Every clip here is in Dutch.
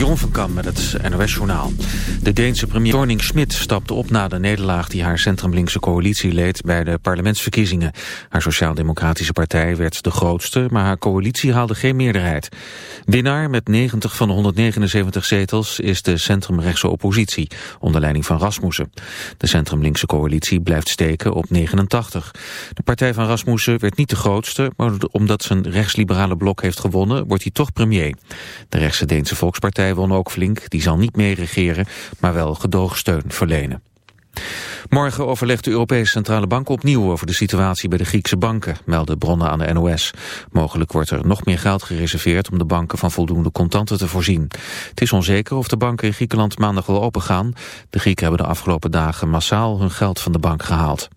Jeroen van Kam met het NOS Journaal. De Deense premier Torning Schmidt stapte op na de nederlaag die haar centrumlinkse coalitie leed bij de parlementsverkiezingen. Haar sociaal-democratische partij werd de grootste, maar haar coalitie haalde geen meerderheid. Winnaar met 90 van de 179 zetels is de centrumrechtse oppositie, onder leiding van Rasmussen. De centrumlinkse coalitie blijft steken op 89. De partij van Rasmussen werd niet de grootste, maar omdat zijn rechtsliberale blok heeft gewonnen, wordt hij toch premier. De rechtse Deense Volkspartij won ook flink. Die zal niet meer regeren, maar wel gedoogsteun verlenen. Morgen overlegt de Europese Centrale Bank opnieuw over de situatie bij de Griekse banken, melden bronnen aan de NOS. Mogelijk wordt er nog meer geld gereserveerd om de banken van voldoende contanten te voorzien. Het is onzeker of de banken in Griekenland maandag wel opengaan. De Grieken hebben de afgelopen dagen massaal hun geld van de bank gehaald.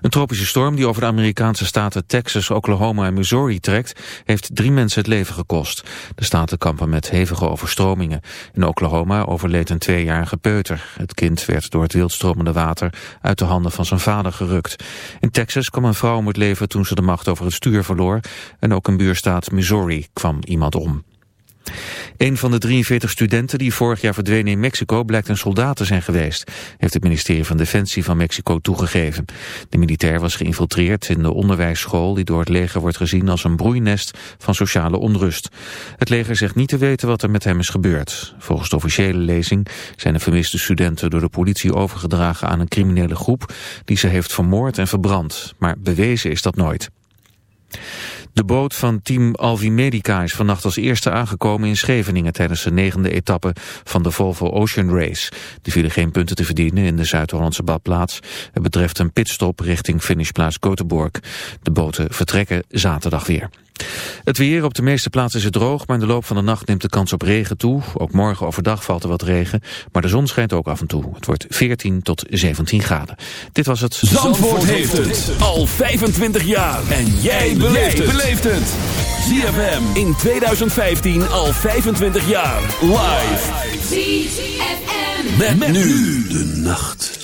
Een tropische storm die over de Amerikaanse staten Texas, Oklahoma en Missouri trekt, heeft drie mensen het leven gekost. De staten kampen met hevige overstromingen. In Oklahoma overleed een tweejarige peuter. Het kind werd door het wildstromende water uit de handen van zijn vader gerukt. In Texas kwam een vrouw om het leven toen ze de macht over het stuur verloor. En ook in buurstaat Missouri kwam iemand om. Een van de 43 studenten die vorig jaar verdwenen in Mexico blijkt een soldaat te zijn geweest, heeft het ministerie van Defensie van Mexico toegegeven. De militair was geïnfiltreerd in de onderwijsschool die door het leger wordt gezien als een broeinest van sociale onrust. Het leger zegt niet te weten wat er met hem is gebeurd. Volgens de officiële lezing zijn de vermiste studenten door de politie overgedragen aan een criminele groep die ze heeft vermoord en verbrand, maar bewezen is dat nooit. De boot van team Alvi Medica is vannacht als eerste aangekomen in Scheveningen tijdens de negende etappe van de Volvo Ocean Race. Er vielen geen punten te verdienen in de Zuid-Hollandse badplaats. Het betreft een pitstop richting finishplaats Göteborg. De boten vertrekken zaterdag weer. Het weer op de meeste plaatsen is het droog, maar in de loop van de nacht neemt de kans op regen toe. Ook morgen overdag valt er wat regen, maar de zon schijnt ook af en toe. Het wordt 14 tot 17 graden. Dit was het... Zandvoort, heeft het al 25 jaar. En jij beleeft het. ZFM in 2015 al 25 jaar. Live. ZFM. met nu de nacht.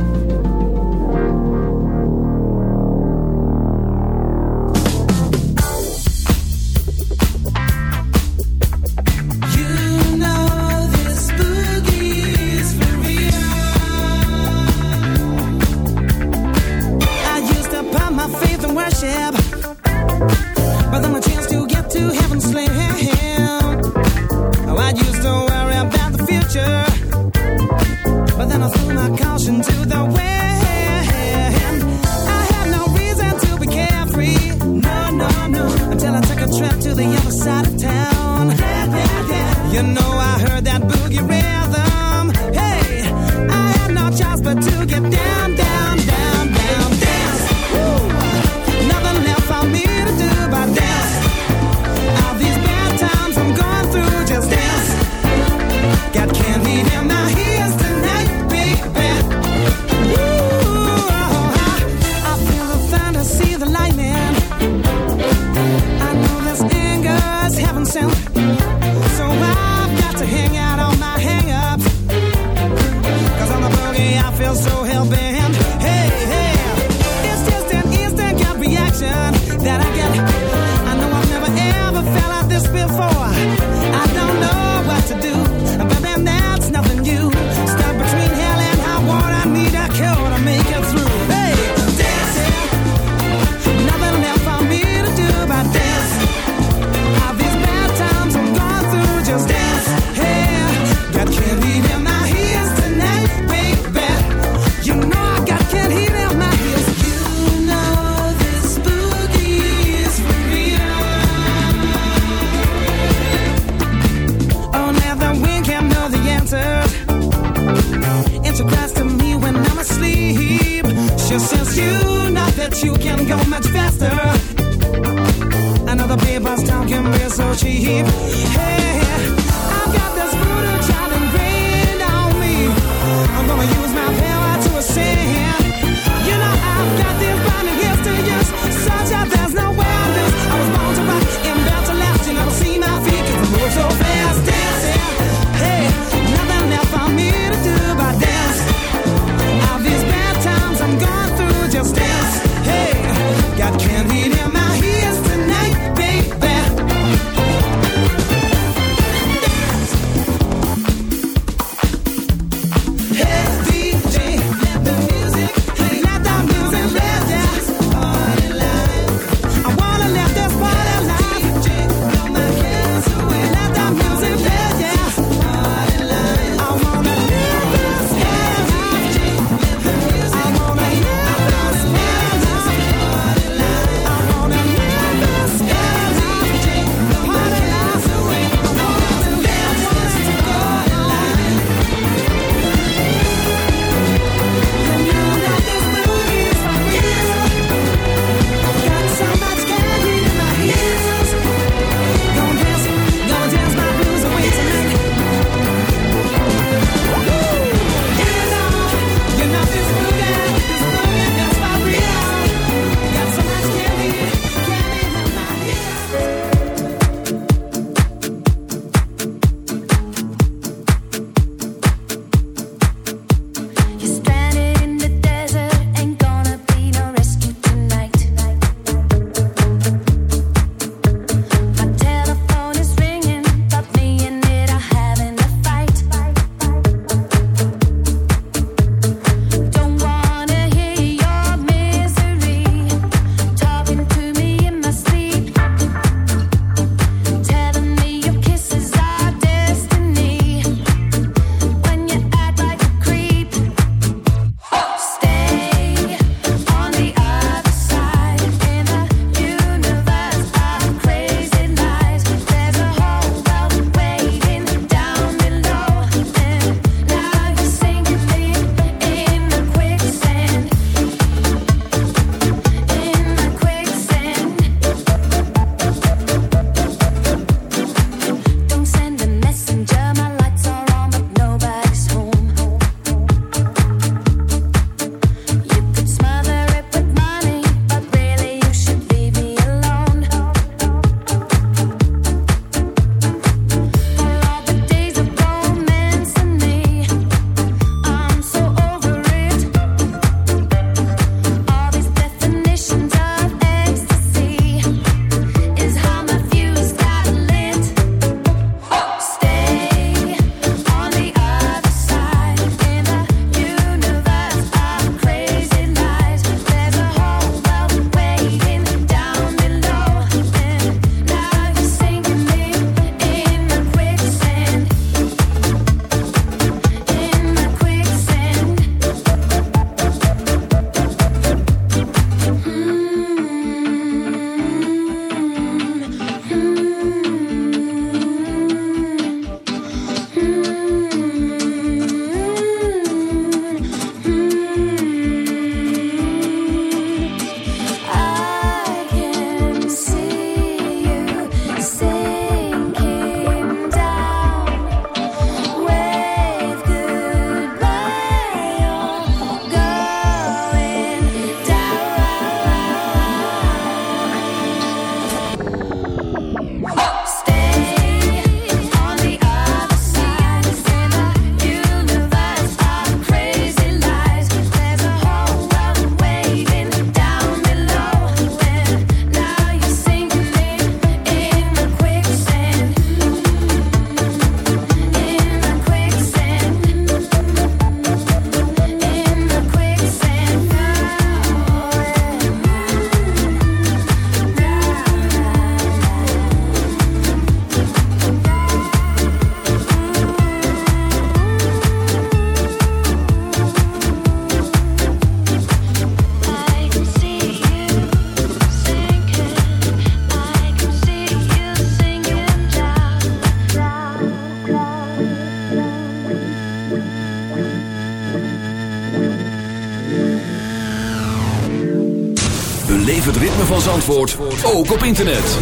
Van Zandvoort, ook op internet.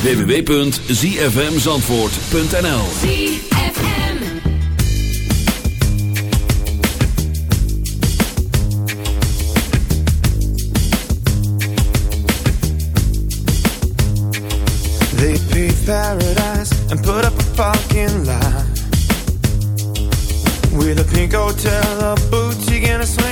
www.zfmzandvoort.nl ZFM They paved paradise and put up a fucking lie With a pink hotel, a boutique and a swinging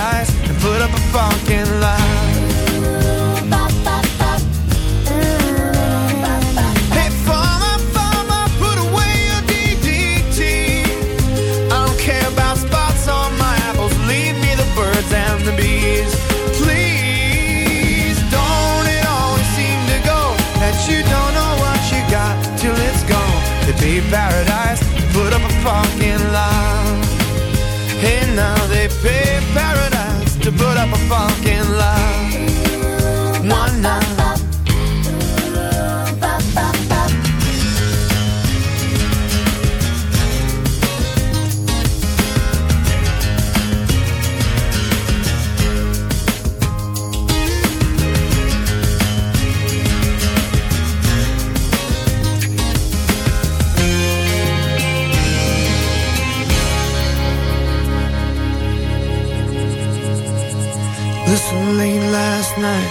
to put up a fucking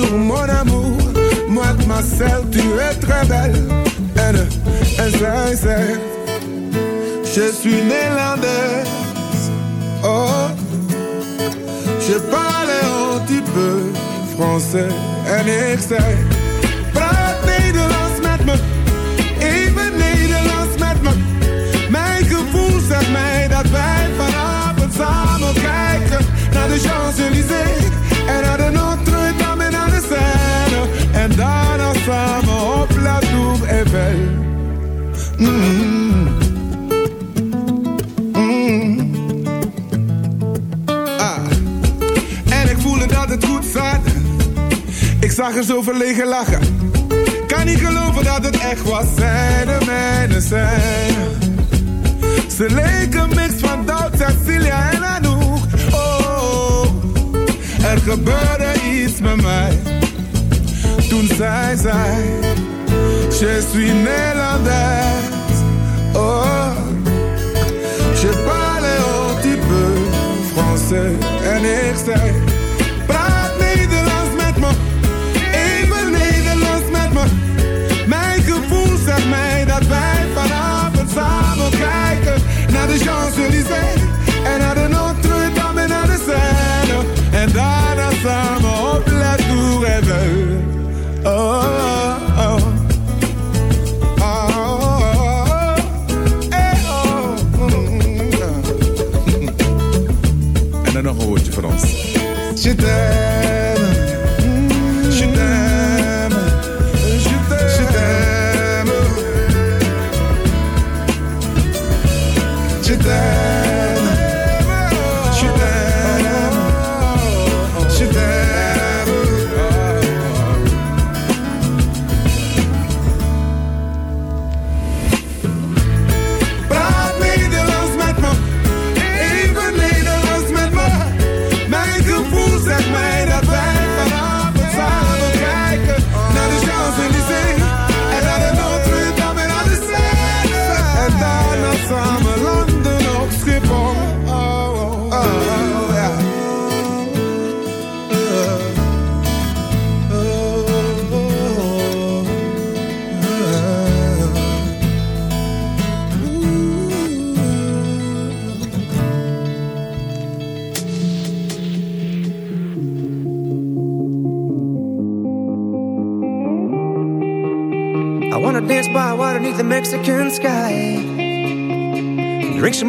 mon amour. Moi de ma tu es très belle. Je suis néerlandaise. Oh, je parle un petit peu français. En ik zei, praat Nederlands met me. Even Nederlands met me. Mijn gevoel zegt mij dat wij vanavond samen kijken naar de Champs-Élysées. En naar de en daarna samen op La Tour Eiffel. Mm. Mm. Ah. En ik voelde dat het goed zat. Ik zag er zo verlegen lachen. Kan niet geloven dat het echt was. Zij de mijne zijn. Ze leken mix van Doubt, Cecilia en Anouk. Oh, oh, oh, er gebeurde iets met mij toen zij je suis Nederlands. Oh, je parle un petit peu français en ik zei. te der.